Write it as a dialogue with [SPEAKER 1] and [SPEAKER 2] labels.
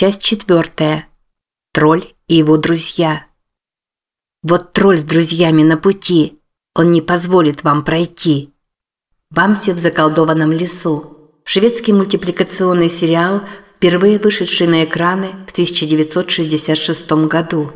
[SPEAKER 1] Часть четвертая. Тролль и его друзья. Вот тролль с друзьями на пути. Он не позволит вам пройти. Бамси в заколдованном лесу. Шведский мультипликационный сериал, впервые вышедший на экраны в 1966 году.